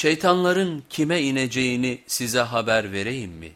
Şeytanların kime ineceğini size haber vereyim mi?